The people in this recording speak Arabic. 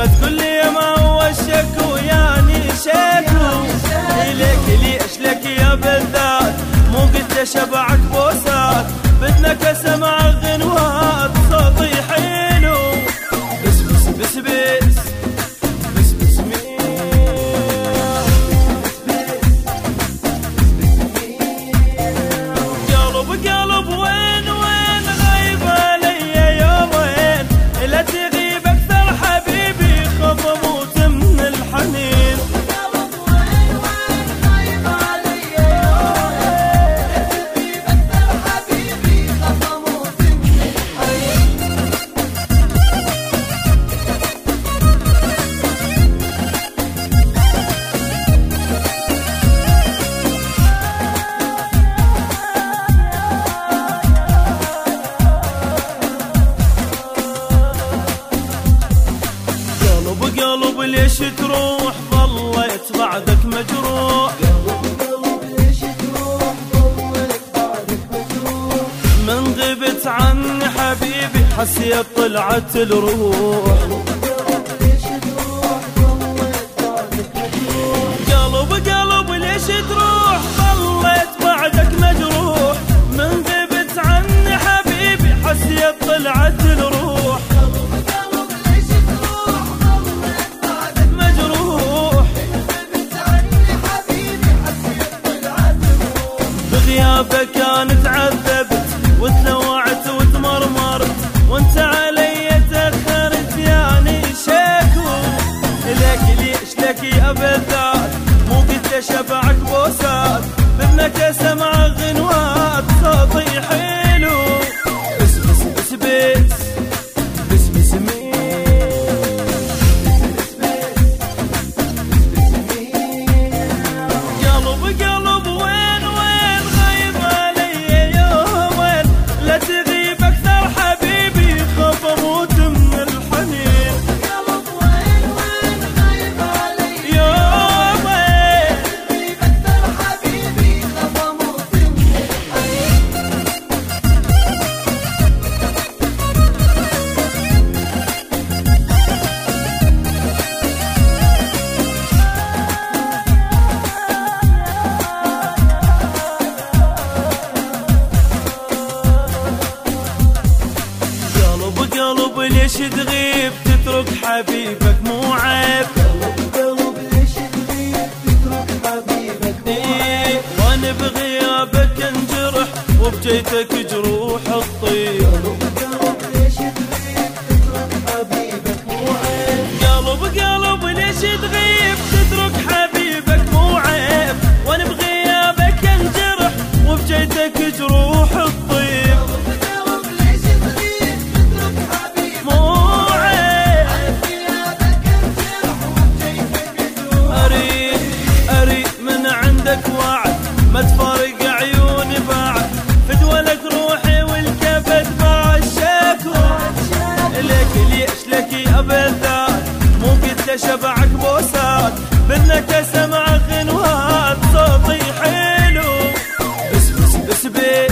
ما تقول لي ما هو الشك وياني شكو إليك ليش لك يا بلدات مو قد شبعت بوسات. بدنا كسمعك قلب ليش تروح ضليت بعدك مجروح؟ من غبت عني حبيبي حسيت طلعت الروح. شفعت بوسات منك سمعت عيب ليش تغيب تترك حبيبك مو عيب. إيه، وأنا بغيابك انجرح وبجيتك جروح الطيب. لك ابدا مو قلت شبعك بوسات منك اسمع غنوات صوتي حلو. بس بس بس بي